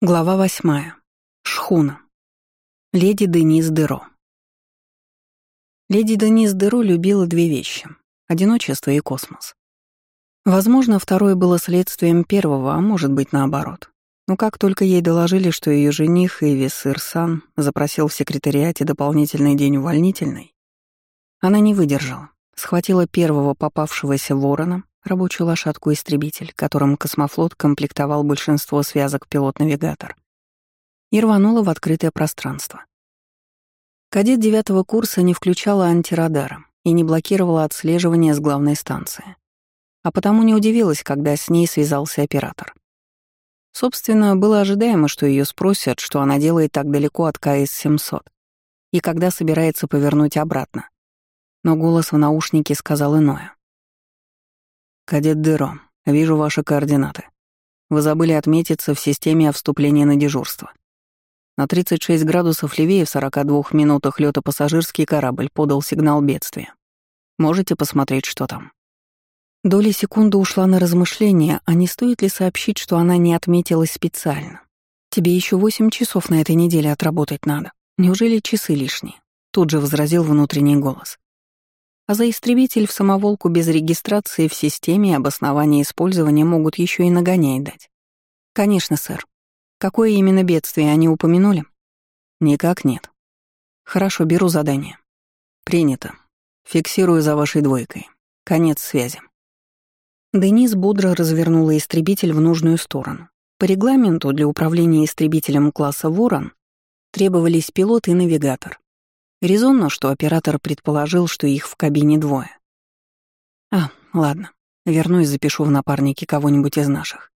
Глава восьмая. Шхуна. Леди Денис Деро. Леди Денис Деро любила две вещи — одиночество и космос. Возможно, второе было следствием первого, а может быть, наоборот. Но как только ей доложили, что ее жених Эвис Ирсан запросил в секретариате дополнительный день увольнительный, она не выдержала, схватила первого попавшегося ворона, рабочую лошадку-истребитель, которым космофлот комплектовал большинство связок пилот-навигатор, и рванула в открытое пространство. Кадет девятого курса не включала антирадара и не блокировала отслеживание с главной станции. А потому не удивилась, когда с ней связался оператор. Собственно, было ожидаемо, что ее спросят, что она делает так далеко от КС-700 и когда собирается повернуть обратно. Но голос в наушнике сказал иное. «Кадет Деро, вижу ваши координаты. Вы забыли отметиться в системе о вступлении на дежурство. На 36 градусов левее в 42 минутах лёта пассажирский корабль подал сигнал бедствия. Можете посмотреть, что там?» Доля секунды ушла на размышления, а не стоит ли сообщить, что она не отметилась специально. «Тебе еще восемь часов на этой неделе отработать надо. Неужели часы лишние?» Тут же возразил внутренний голос. А за истребитель в самоволку без регистрации в системе и обоснования использования могут еще и нагонять дать. Конечно, сэр. Какое именно бедствие они упомянули? Никак нет. Хорошо, беру задание. Принято. Фиксирую за вашей двойкой. Конец связи. Денис бодро развернула истребитель в нужную сторону. По регламенту для управления истребителем класса «Ворон» требовались пилот и навигатор. Резонно, что оператор предположил, что их в кабине двое. А, ладно, вернусь, запишу в напарнике кого-нибудь из наших.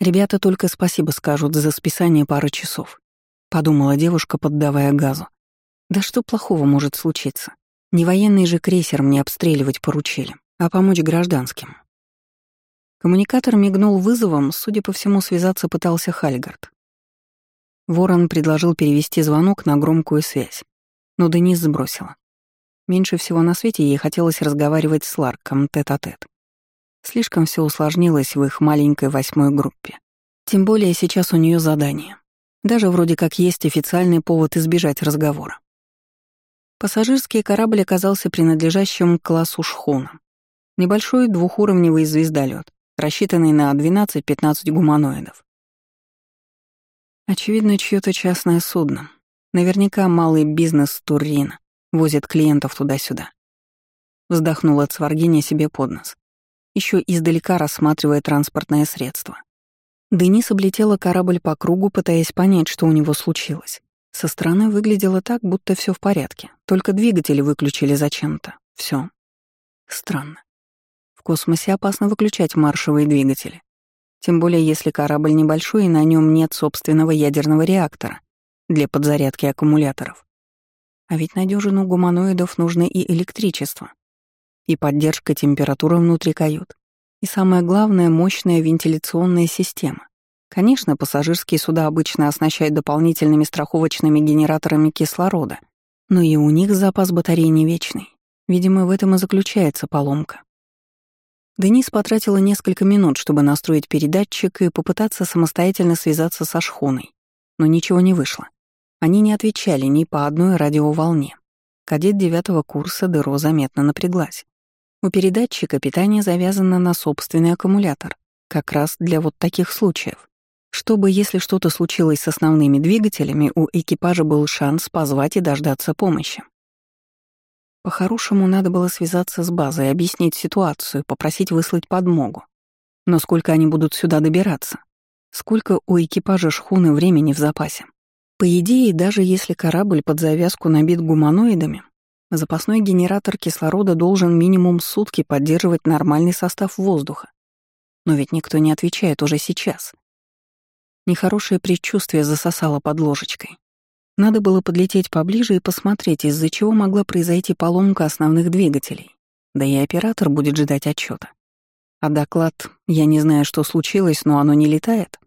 Ребята только спасибо скажут за списание пары часов, подумала девушка, поддавая газу. Да что плохого может случиться? Не военный же крейсер мне обстреливать поручили, а помочь гражданским. Коммуникатор мигнул вызовом, судя по всему, связаться пытался Хальгард. Ворон предложил перевести звонок на громкую связь но Денис сбросила. Меньше всего на свете ей хотелось разговаривать с Ларком тет-а-тет. Слишком все усложнилось в их маленькой восьмой группе. Тем более сейчас у нее задание. Даже вроде как есть официальный повод избежать разговора. Пассажирский корабль оказался принадлежащим к классу шхуна. Небольшой двухуровневый звездолет, рассчитанный на 12-15 гуманоидов. Очевидно, чье-то частное судно, Наверняка малый бизнес Туррина возит клиентов туда-сюда. Вздохнула Цваргиня себе под нос, еще издалека рассматривая транспортное средство. Денис облетела корабль по кругу, пытаясь понять, что у него случилось. Со стороны выглядело так, будто все в порядке, только двигатели выключили зачем-то. Все. Странно. В космосе опасно выключать маршевые двигатели. Тем более, если корабль небольшой и на нем нет собственного ядерного реактора для подзарядки аккумуляторов. А ведь на дюжину гуманоидов нужно и электричество, и поддержка температуры внутри кают, и самое главное — мощная вентиляционная система. Конечно, пассажирские суда обычно оснащают дополнительными страховочными генераторами кислорода, но и у них запас батареи не вечный. Видимо, в этом и заключается поломка. Денис потратила несколько минут, чтобы настроить передатчик и попытаться самостоятельно связаться со шхуной, но ничего не вышло. Они не отвечали ни по одной радиоволне. Кадет девятого курса Деро заметно напряглась. У передатчика питание завязано на собственный аккумулятор, как раз для вот таких случаев. Чтобы, если что-то случилось с основными двигателями, у экипажа был шанс позвать и дождаться помощи. По-хорошему, надо было связаться с базой, объяснить ситуацию, попросить выслать подмогу. Но сколько они будут сюда добираться? Сколько у экипажа шхуны времени в запасе? По идее, даже если корабль под завязку набит гуманоидами, запасной генератор кислорода должен минимум сутки поддерживать нормальный состав воздуха. Но ведь никто не отвечает уже сейчас. Нехорошее предчувствие засосало под ложечкой. Надо было подлететь поближе и посмотреть, из-за чего могла произойти поломка основных двигателей. Да и оператор будет ждать отчета. А доклад «я не знаю, что случилось, но оно не летает»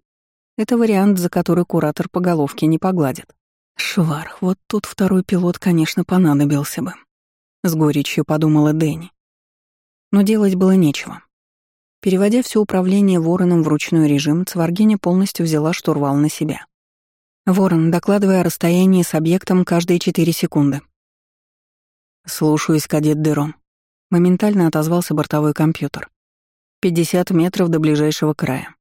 Это вариант, за который куратор по головке не погладит. Шварх, вот тут второй пилот, конечно, понадобился бы. С горечью подумала Дэнни. Но делать было нечего. Переводя все управление вороном в ручной режим, Цваргиня полностью взяла штурвал на себя. «Ворон, докладывая о расстоянии с объектом каждые четыре секунды». «Слушаюсь, кадет Деро», — моментально отозвался бортовой компьютер. «50 метров до ближайшего края».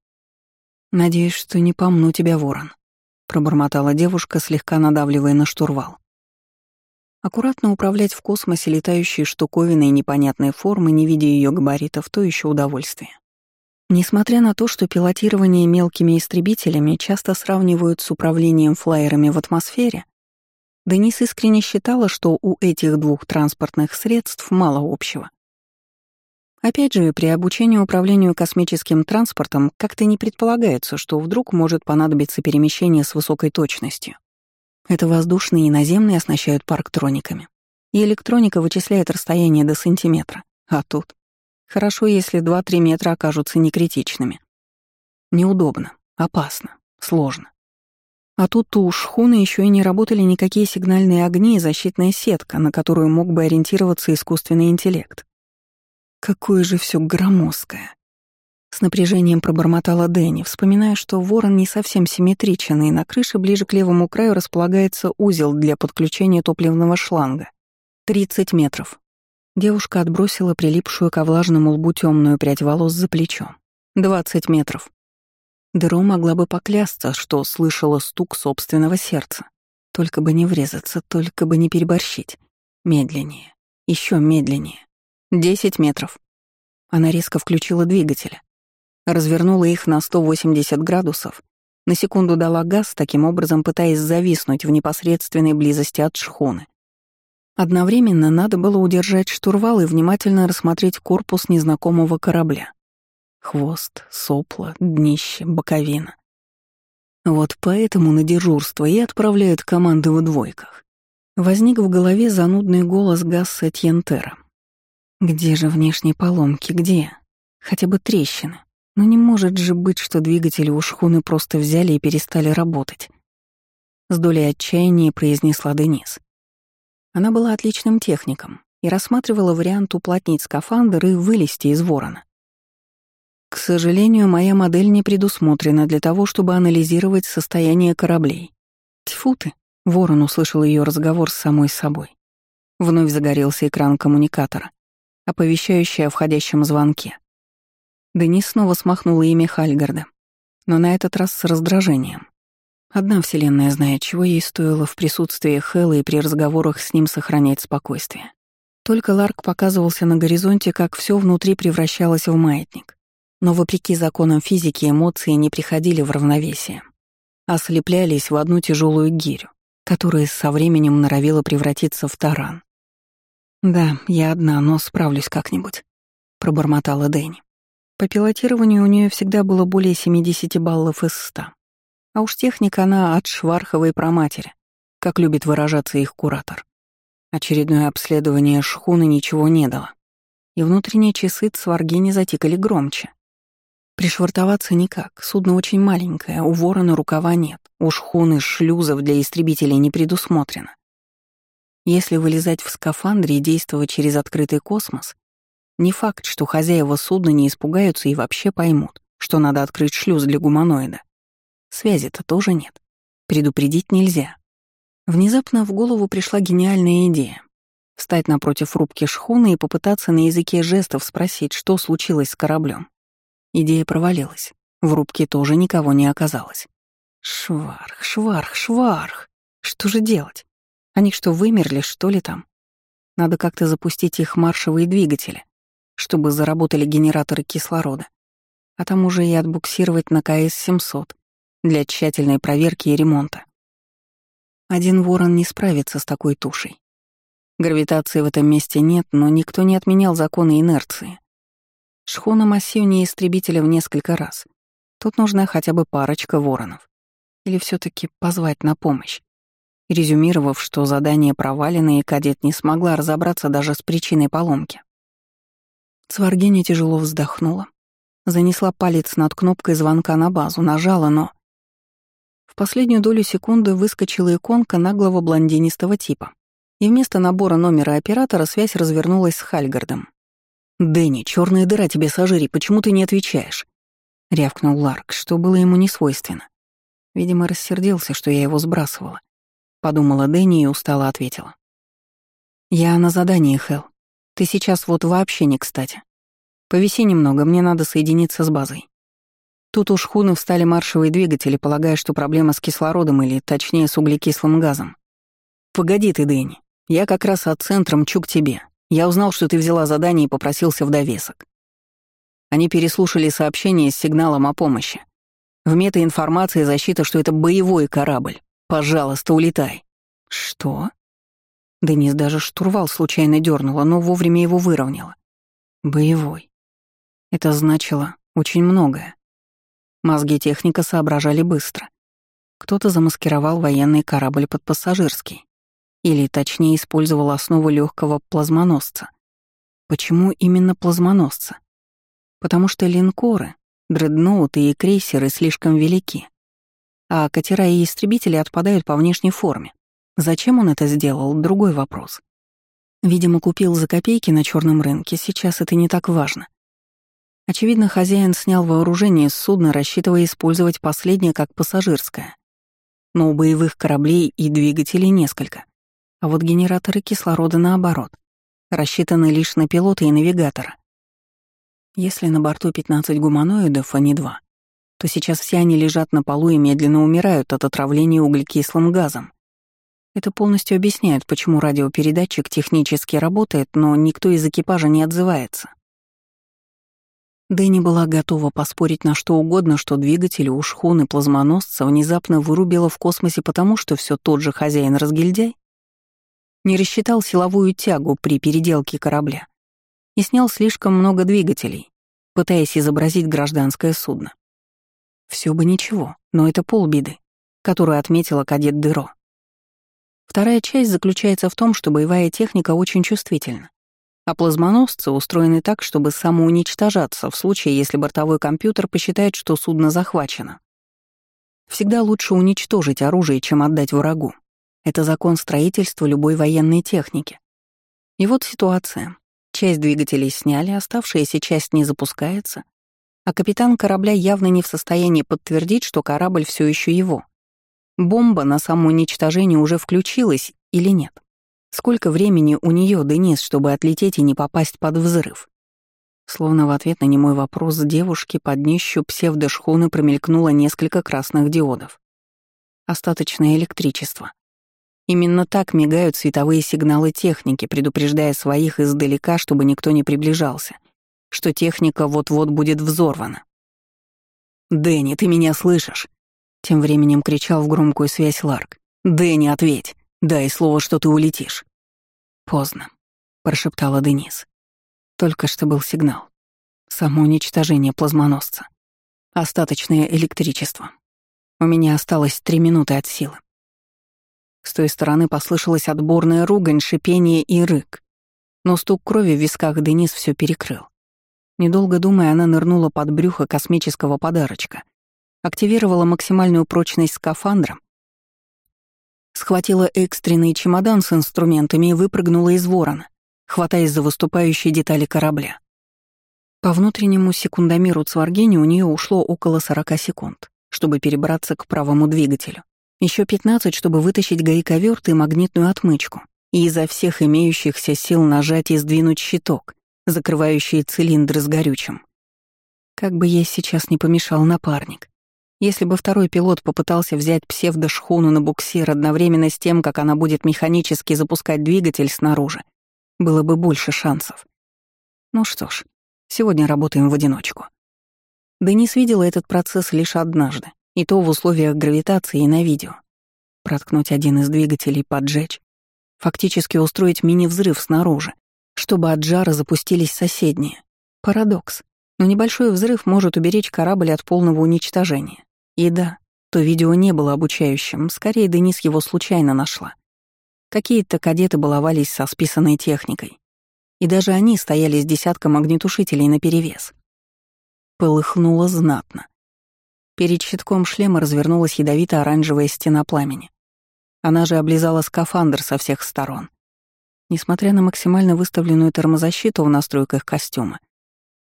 «Надеюсь, что не помну тебя, ворон», — пробормотала девушка, слегка надавливая на штурвал. Аккуратно управлять в космосе летающей штуковиной непонятной формы, не видя ее габаритов, то еще удовольствие. Несмотря на то, что пилотирование мелкими истребителями часто сравнивают с управлением флайерами в атмосфере, Денис искренне считала, что у этих двух транспортных средств мало общего. Опять же, при обучении управлению космическим транспортом как-то не предполагается, что вдруг может понадобиться перемещение с высокой точностью. Это воздушные и наземные оснащают парктрониками. И электроника вычисляет расстояние до сантиметра. А тут? Хорошо, если 2-3 метра окажутся некритичными. Неудобно, опасно, сложно. А тут у шхуны еще и не работали никакие сигнальные огни и защитная сетка, на которую мог бы ориентироваться искусственный интеллект. Какое же все громоздкое. С напряжением пробормотала Дэнни, вспоминая, что ворон не совсем симметричен, и на крыше ближе к левому краю располагается узел для подключения топливного шланга. 30 метров. Девушка отбросила прилипшую ко влажному лбу темную прядь волос за плечо. 20 метров. Дро могла бы поклясться, что слышала стук собственного сердца. Только бы не врезаться, только бы не переборщить. Медленнее. еще медленнее. 10 метров. Она резко включила двигатель развернула их на 180 градусов, на секунду дала газ, таким образом пытаясь зависнуть в непосредственной близости от шхуны. Одновременно надо было удержать штурвал и внимательно рассмотреть корпус незнакомого корабля. Хвост, сопла, днище, боковина. Вот поэтому на дежурство и отправляют команды в двойках. Возник в голове занудный голос Гасса Тьентера. «Где же внешние поломки? Где? Хотя бы трещины?» Но не может же быть, что двигатели у шхуны просто взяли и перестали работать. С долей отчаяния произнесла Денис. Она была отличным техником и рассматривала вариант уплотнить скафандр и вылезти из ворона. К сожалению, моя модель не предусмотрена для того, чтобы анализировать состояние кораблей. Тьфу ты, ворон услышал ее разговор с самой собой. Вновь загорелся экран коммуникатора, оповещающий о входящем звонке. Денис снова смахнула имя Хальгарда, но на этот раз с раздражением. Одна вселенная знает, чего ей стоило в присутствии Хэлла и при разговорах с ним сохранять спокойствие. Только Ларк показывался на горизонте, как все внутри превращалось в маятник. Но вопреки законам физики эмоции не приходили в равновесие, а слеплялись в одну тяжелую гирю, которая со временем норовила превратиться в таран. «Да, я одна, но справлюсь как-нибудь», — пробормотала Дэнни. По пилотированию у нее всегда было более 70 баллов из 100. А уж техника она от шварховой проматери, как любит выражаться их куратор. Очередное обследование шхуны ничего не дало. И внутренние часы Цваргини затикали громче. Пришвартоваться никак, судно очень маленькое, у ворона рукава нет, у шхуны шлюзов для истребителей не предусмотрено. Если вылезать в скафандре и действовать через открытый космос, не факт, что хозяева судна не испугаются и вообще поймут, что надо открыть шлюз для гуманоида. Связи-то тоже нет. Предупредить нельзя. Внезапно в голову пришла гениальная идея. Встать напротив рубки шхуны и попытаться на языке жестов спросить, что случилось с кораблем. Идея провалилась. В рубке тоже никого не оказалось. Шварх, шварх, шварх. Что же делать? Они что, вымерли, что ли там? Надо как-то запустить их маршевые двигатели чтобы заработали генераторы кислорода, а там уже и отбуксировать на КС-700 для тщательной проверки и ремонта. Один ворон не справится с такой тушей. Гравитации в этом месте нет, но никто не отменял законы инерции. Шхуна массивнее истребителя в несколько раз. Тут нужна хотя бы парочка воронов. Или все таки позвать на помощь. Резюмировав, что задание провалено и кадет не смогла разобраться даже с причиной поломки. Сваргиня тяжело вздохнула. Занесла палец над кнопкой звонка на базу, нажала, но... В последнюю долю секунды выскочила иконка наглого блондинистого типа. И вместо набора номера оператора связь развернулась с Хальгардом. «Дэнни, черная дыра тебе сожри, почему ты не отвечаешь?» — рявкнул Ларк, что было ему не свойственно. Видимо, рассердился, что я его сбрасывала. Подумала Дэнни и устало ответила. «Я на задании, Хел. Ты сейчас вот вообще не кстати. Повиси немного, мне надо соединиться с базой. Тут у шхуны встали маршевые двигатели, полагая, что проблема с кислородом или, точнее, с углекислым газом. Погоди ты, Дэнни. Я как раз от центра мчу к тебе. Я узнал, что ты взяла задание и попросился в довесок. Они переслушали сообщение с сигналом о помощи. В метаинформации защита, что это боевой корабль. Пожалуйста, улетай. Что? Денис даже штурвал случайно дернула, но вовремя его выровняла. Боевой. Это значило очень многое. Мозги техника соображали быстро. Кто-то замаскировал военный корабль под пассажирский. Или, точнее, использовал основу легкого плазмоносца. Почему именно плазмоносца? Потому что линкоры, дредноуты и крейсеры слишком велики, а катера и истребители отпадают по внешней форме. Зачем он это сделал — другой вопрос. Видимо, купил за копейки на черном рынке, сейчас это не так важно. Очевидно, хозяин снял вооружение с судна, рассчитывая использовать последнее как пассажирское. Но у боевых кораблей и двигателей несколько. А вот генераторы кислорода наоборот, рассчитаны лишь на пилота и навигатора. Если на борту 15 гуманоидов, а не два, то сейчас все они лежат на полу и медленно умирают от отравления углекислым газом. Это полностью объясняет, почему радиопередатчик технически работает, но никто из экипажа не отзывается. Дэнни была готова поспорить на что угодно, что двигатель у шхуны плазмоносца внезапно вырубило в космосе потому, что все тот же хозяин-разгильдяй не рассчитал силовую тягу при переделке корабля и снял слишком много двигателей, пытаясь изобразить гражданское судно. Все бы ничего, но это полбеды, которую отметила кадет Дыро. Вторая часть заключается в том, что боевая техника очень чувствительна, а плазмоносцы устроены так, чтобы самоуничтожаться в случае, если бортовой компьютер посчитает, что судно захвачено. Всегда лучше уничтожить оружие, чем отдать врагу. Это закон строительства любой военной техники. И вот ситуация. Часть двигателей сняли, оставшаяся часть не запускается, а капитан корабля явно не в состоянии подтвердить, что корабль все еще его. Бомба на самоуничтожение уже включилась или нет? Сколько времени у нее, Денис, чтобы отлететь и не попасть под взрыв? Словно в ответ на немой вопрос девушки под днищу псевдошхуны промелькнуло несколько красных диодов. Остаточное электричество. Именно так мигают световые сигналы техники, предупреждая своих издалека, чтобы никто не приближался, что техника вот-вот будет взорвана. «Дэнни, ты меня слышишь?» Тем временем кричал в громкую связь Ларк. «Дэнни, ответь! Дай слово, что ты улетишь!» «Поздно», — прошептала Денис. Только что был сигнал. Самоуничтожение плазмоносца. Остаточное электричество. У меня осталось три минуты от силы. С той стороны послышалась отборная ругань, шипение и рык. Но стук крови в висках Денис все перекрыл. Недолго думая, она нырнула под брюхо космического подарочка, активировала максимальную прочность скафандра, схватила экстренный чемодан с инструментами и выпрыгнула из ворона, хватаясь за выступающие детали корабля. По внутреннему секундомеру Цваргини у нее ушло около 40 секунд, чтобы перебраться к правому двигателю. Еще 15, чтобы вытащить гайковерт и магнитную отмычку, и изо всех имеющихся сил нажать и сдвинуть щиток, закрывающий цилиндр с горючим. Как бы ей сейчас не помешал напарник. Если бы второй пилот попытался взять псевдошхуну на буксир одновременно с тем, как она будет механически запускать двигатель снаружи, было бы больше шансов. Ну что ж, сегодня работаем в одиночку. Денис видела этот процесс лишь однажды, и то в условиях гравитации и на видео. Проткнуть один из двигателей, поджечь. Фактически устроить мини-взрыв снаружи, чтобы от жара запустились соседние. Парадокс. Но небольшой взрыв может уберечь корабль от полного уничтожения. И да, то видео не было обучающим, скорее Денис его случайно нашла. Какие-то кадеты баловались со списанной техникой. И даже они стояли с десятком огнетушителей наперевес. Полыхнуло знатно. Перед щитком шлема развернулась ядовито-оранжевая стена пламени. Она же облизала скафандр со всех сторон. Несмотря на максимально выставленную термозащиту в настройках костюма,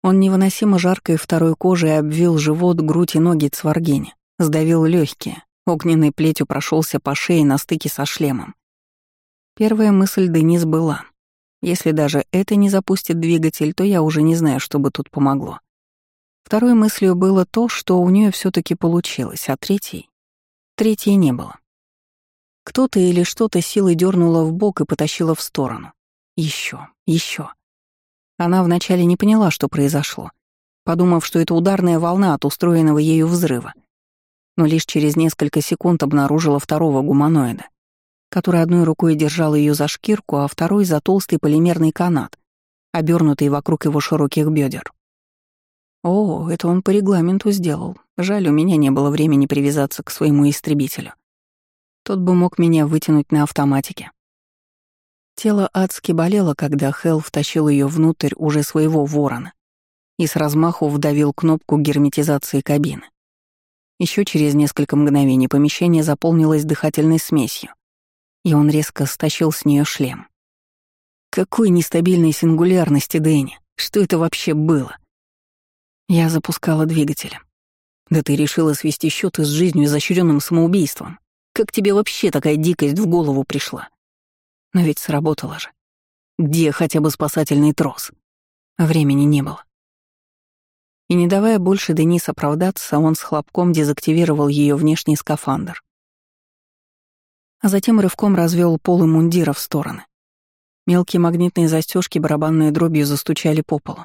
он невыносимо жаркой второй кожей обвил живот, грудь и ноги Цваргини, сдавил легкие, огненной плетью прошелся по шее на стыке со шлемом. Первая мысль Денис была. Если даже это не запустит двигатель, то я уже не знаю, что бы тут помогло. Второй мыслью было то, что у нее все таки получилось, а третьей... Третьей не было. Кто-то или что-то силой дернуло в бок и потащило в сторону. Еще, еще. Она вначале не поняла, что произошло, подумав, что это ударная волна от устроенного ею взрыва. Но лишь через несколько секунд обнаружила второго гуманоида, который одной рукой держал ее за шкирку, а второй — за толстый полимерный канат, обернутый вокруг его широких бедер. О, это он по регламенту сделал. Жаль, у меня не было времени привязаться к своему истребителю. Тот бы мог меня вытянуть на автоматике. Тело адски болело, когда Хелл втащил ее внутрь уже своего ворона и с размаху вдавил кнопку герметизации кабины. Еще через несколько мгновений помещение заполнилось дыхательной смесью, и он резко стащил с нее шлем. Какой нестабильной сингулярности, Дэнни? Что это вообще было? Я запускала двигатель. Да ты решила свести счеты с жизнью изощренным самоубийством. Как тебе вообще такая дикость в голову пришла? Но ведь сработало же. Где хотя бы спасательный трос? Времени не было. И не давая больше Денис оправдаться, он с хлопком дезактивировал ее внешний скафандр. А затем рывком развел полы мундира в стороны. Мелкие магнитные застежки барабанной дробью застучали по полу.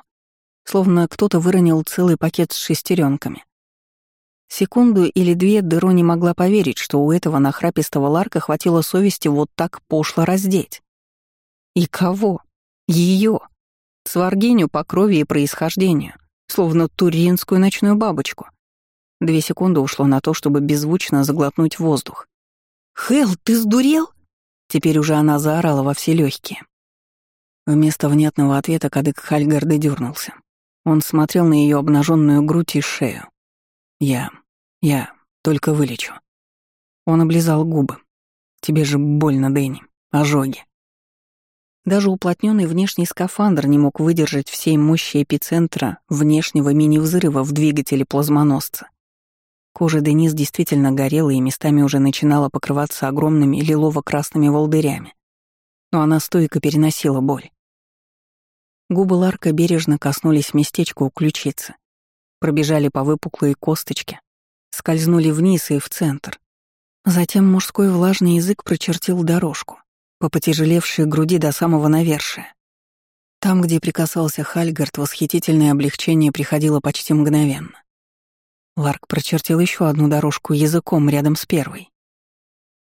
Словно кто-то выронил целый пакет с шестеренками. Секунду или две Деро не могла поверить, что у этого нахрапистого Ларка хватило совести вот так пошло раздеть. И кого? Ее. Сваргиню по крови и происхождению, словно туринскую ночную бабочку. Две секунды ушло на то, чтобы беззвучно заглотнуть воздух. «Хелл, ты сдурел?» Теперь уже она заорала во все легкие. Вместо внятного ответа кадык Хальгарда дернулся. Он смотрел на ее обнаженную грудь и шею. Я я только вылечу. Он облизал губы. Тебе же больно, Дэнни. Ожоги. Даже уплотненный внешний скафандр не мог выдержать всей мощи эпицентра внешнего мини-взрыва в двигателе плазмоносца. Кожа Денис действительно горела и местами уже начинала покрываться огромными лилово-красными волдырями. Но она стойко переносила боль. Губы Ларка бережно коснулись местечка у ключицы, пробежали по выпуклой косточке, скользнули вниз и в центр. Затем мужской влажный язык прочертил дорожку, по потяжелевшей груди до самого навершия. Там, где прикасался Хальгард, восхитительное облегчение приходило почти мгновенно. Ларк прочертил еще одну дорожку языком рядом с первой,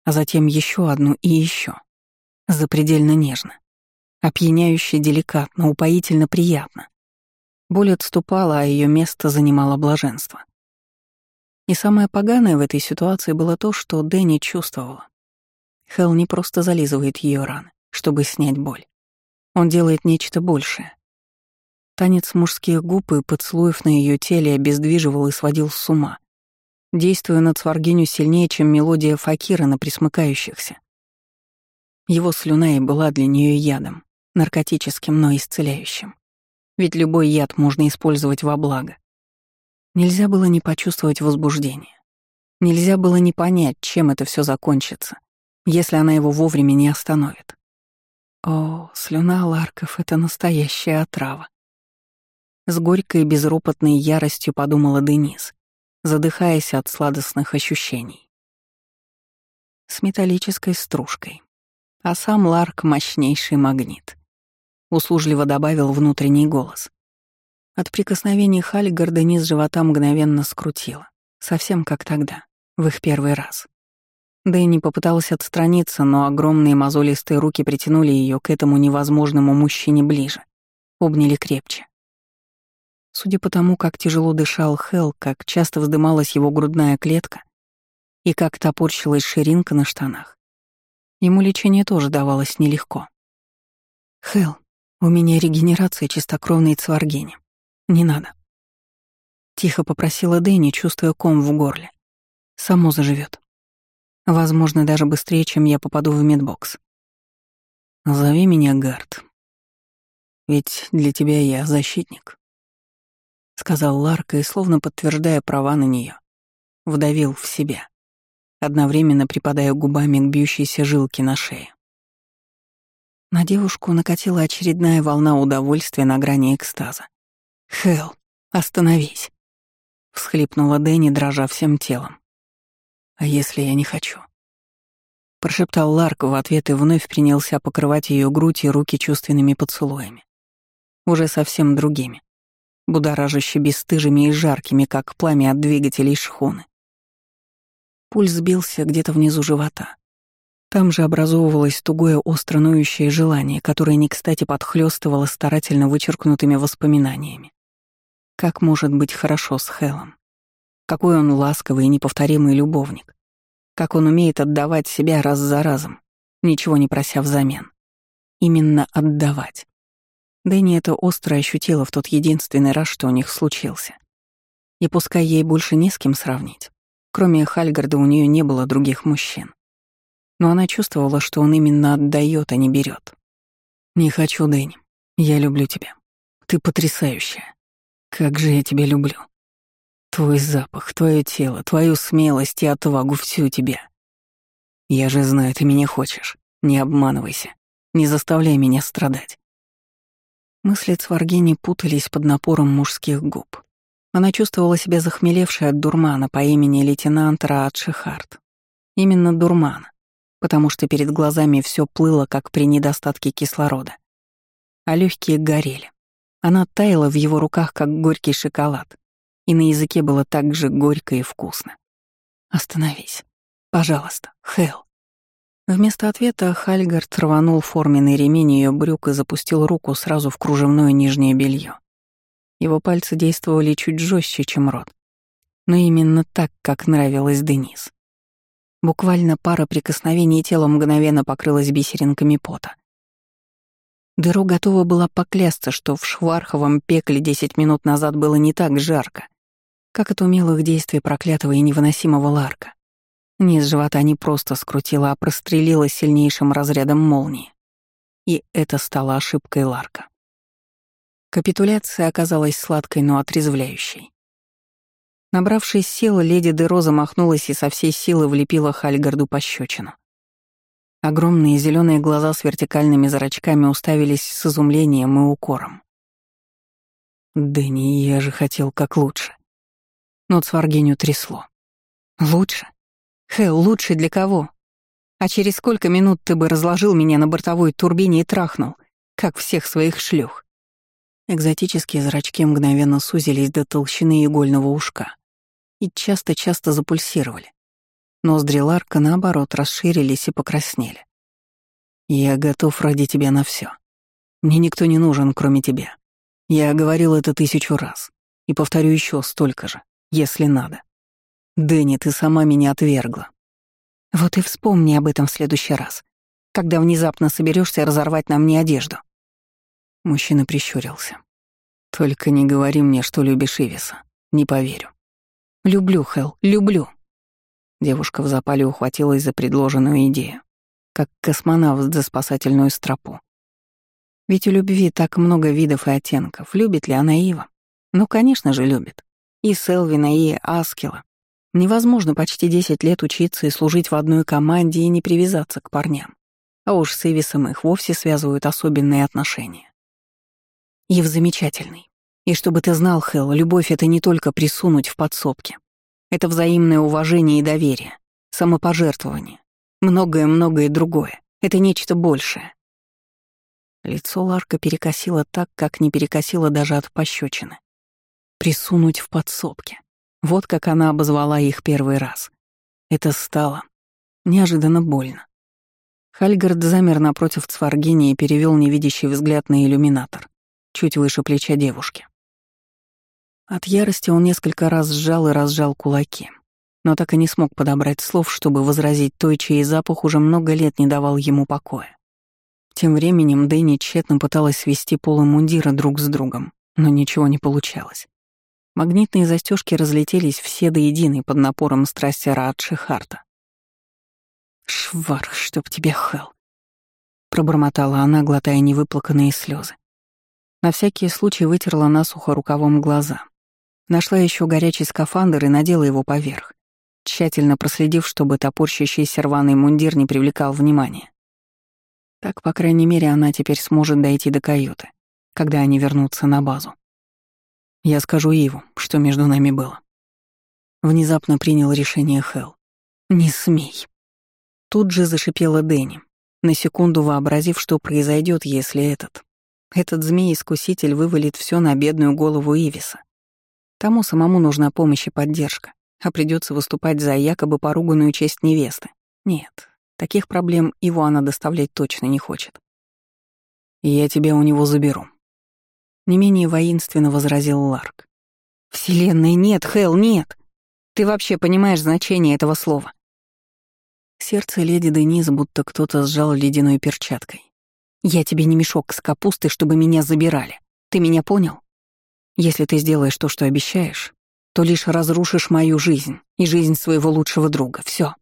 а затем еще одну и еще. Запредельно нежно, опьяняюще деликатно, упоительно приятно. Боль отступала, а ее место занимало блаженство. И самое поганое в этой ситуации было то, что Дэнни чувствовала. Хелл не просто зализывает ее раны, чтобы снять боль. Он делает нечто большее. Танец мужских губ и поцелуев на ее теле обездвиживал и сводил с ума, действуя над Сваргиню сильнее, чем мелодия факира на присмыкающихся. Его слюна и была для нее ядом, наркотическим, но исцеляющим. Ведь любой яд можно использовать во благо. Нельзя было не почувствовать возбуждение. Нельзя было не понять, чем это все закончится, если она его вовремя не остановит. О, слюна Ларков — это настоящая отрава. С горькой безропотной яростью подумала Денис, задыхаясь от сладостных ощущений. С металлической стружкой. А сам Ларк — мощнейший магнит. Услужливо добавил внутренний голос. От прикосновений Хальгарда низ живота мгновенно скрутило. Совсем как тогда, в их первый раз. Дэнни попыталась отстраниться, но огромные мозолистые руки притянули ее к этому невозможному мужчине ближе, обняли крепче. Судя по тому, как тяжело дышал Хел, как часто вздымалась его грудная клетка и как топорщилась ширинка на штанах, ему лечение тоже давалось нелегко. «Хел, у меня регенерация чистокровной цваргини. Не надо. Тихо попросила Дэнни, чувствуя ком в горле. Само заживет. Возможно, даже быстрее, чем я попаду в медбокс. Зови меня Гард. Ведь для тебя я защитник. Сказал Ларка и, словно подтверждая права на нее, вдавил в себя, одновременно припадая губами к бьющейся жилке на шее. На девушку накатила очередная волна удовольствия на грани экстаза. «Хелл, остановись!» — всхлипнула Дэнни, дрожа всем телом. «А если я не хочу?» Прошептал Ларк в ответ и вновь принялся покрывать ее грудь и руки чувственными поцелуями. Уже совсем другими, будоражаще бесстыжими и жаркими, как пламя от двигателей шхуны. Пульс сбился где-то внизу живота. Там же образовывалось тугое остро ноющее желание, которое не кстати подхлёстывало старательно вычеркнутыми воспоминаниями. Как может быть хорошо с Хелом? Какой он ласковый и неповторимый любовник. Как он умеет отдавать себя раз за разом, ничего не прося взамен. Именно отдавать. Дэнни это остро ощутила в тот единственный раз, что у них случился. И пускай ей больше не с кем сравнить, кроме Хальгарда у нее не было других мужчин. Но она чувствовала, что он именно отдает, а не берет. «Не хочу, Дэнни. Я люблю тебя. Ты потрясающая. Как же я тебя люблю. Твой запах, твое тело, твою смелость и отвагу всю тебя. Я же знаю, ты меня хочешь. Не обманывайся. Не заставляй меня страдать. Мысли Цваргини путались под напором мужских губ. Она чувствовала себя захмелевшей от дурмана по имени лейтенант Раат Шихард. Именно дурмана, потому что перед глазами все плыло, как при недостатке кислорода. А легкие горели. Она таяла в его руках, как горький шоколад, и на языке было так же горько и вкусно. «Остановись. Пожалуйста, Хэл». Вместо ответа Хальгард рванул форменный ремень ее брюк и запустил руку сразу в кружевное нижнее белье. Его пальцы действовали чуть жестче, чем рот. Но именно так, как нравилось Денис. Буквально пара прикосновений тела мгновенно покрылась бисеринками пота. Дыру готова была поклясться, что в шварховом пекле десять минут назад было не так жарко, как от умелых действий проклятого и невыносимого Ларка. Низ живота не просто скрутила, а прострелила сильнейшим разрядом молнии. И это стало ошибкой Ларка. Капитуляция оказалась сладкой, но отрезвляющей. Набравшись сил, леди Деро замахнулась и со всей силы влепила Хальгарду пощечину. Огромные зеленые глаза с вертикальными зрачками уставились с изумлением и укором. «Дэнни, я же хотел как лучше». Но Цваргиню трясло. «Лучше? Хэл, лучше для кого? А через сколько минут ты бы разложил меня на бортовой турбине и трахнул, как всех своих шлюх?» Экзотические зрачки мгновенно сузились до толщины игольного ушка и часто-часто запульсировали. Ноздри Ларка, наоборот, расширились и покраснели. «Я готов ради тебя на все. Мне никто не нужен, кроме тебя. Я говорил это тысячу раз. И повторю еще столько же, если надо. Дэнни, ты сама меня отвергла. Вот и вспомни об этом в следующий раз, когда внезапно соберешься разорвать на мне одежду». Мужчина прищурился. «Только не говори мне, что любишь Ивиса. Не поверю». «Люблю, Хел, люблю», Девушка в запале ухватилась за предложенную идею, как космонавт за спасательную стропу. Ведь у любви так много видов и оттенков. Любит ли она Ива? Ну, конечно же, любит. И Селвина, и Аскела. Невозможно почти 10 лет учиться и служить в одной команде и не привязаться к парням. А уж с Ивисом их вовсе связывают особенные отношения. Ив замечательный. И чтобы ты знал, Хелл, любовь — это не только присунуть в подсобке. Это взаимное уважение и доверие, самопожертвование, многое-многое другое. Это нечто большее. Лицо Ларка перекосило так, как не перекосило даже от пощечины. Присунуть в подсобке. Вот как она обозвала их первый раз. Это стало неожиданно больно. Хальгард замер напротив Цваргини и перевел невидящий взгляд на иллюминатор, чуть выше плеча девушки. От ярости он несколько раз сжал и разжал кулаки, но так и не смог подобрать слов, чтобы возразить той, чей запах уже много лет не давал ему покоя. Тем временем Дэнни тщетно пыталась свести полы мундира друг с другом, но ничего не получалось. Магнитные застежки разлетелись все до единой под напором страсти Раадши Харта. «Шварх, чтоб тебе, Хелл!» пробормотала она, глотая невыплаканные слезы. На всякий случай вытерла насухо рукавом глаза. Нашла еще горячий скафандр и надела его поверх, тщательно проследив, чтобы топорщащийся рваный мундир не привлекал внимания. Так, по крайней мере, она теперь сможет дойти до каюты, когда они вернутся на базу. Я скажу Иву, что между нами было. Внезапно принял решение Хелл. «Не смей». Тут же зашипела Дэнни, на секунду вообразив, что произойдет, если этот... Этот змей-искуситель вывалит все на бедную голову Ивиса. Тому самому нужна помощь и поддержка, а придется выступать за якобы поруганную честь невесты. Нет, таких проблем его она доставлять точно не хочет. «Я тебя у него заберу», — не менее воинственно возразил Ларк. «Вселенная, нет, Хел, нет! Ты вообще понимаешь значение этого слова?» Сердце леди Денис будто кто-то сжал ледяной перчаткой. «Я тебе не мешок с капустой, чтобы меня забирали. Ты меня понял? Если ты сделаешь то, что обещаешь, то лишь разрушишь мою жизнь и жизнь своего лучшего друга. Все.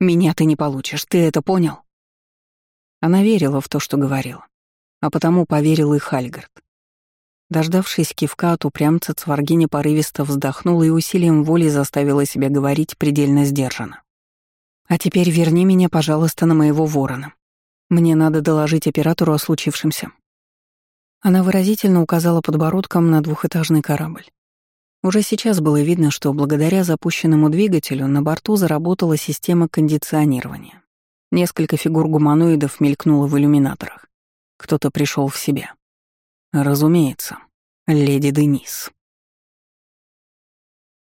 Меня ты не получишь, ты это понял?» Она верила в то, что говорила, а потому поверил и Хальгард. Дождавшись кивка от упрямца, Цваргиня порывисто вздохнула и усилием воли заставила себя говорить предельно сдержанно. «А теперь верни меня, пожалуйста, на моего ворона. Мне надо доложить оператору о случившемся». Она выразительно указала подбородком на двухэтажный корабль. Уже сейчас было видно, что благодаря запущенному двигателю на борту заработала система кондиционирования. Несколько фигур гуманоидов мелькнуло в иллюминаторах. Кто-то пришел в себя. Разумеется, леди Денис.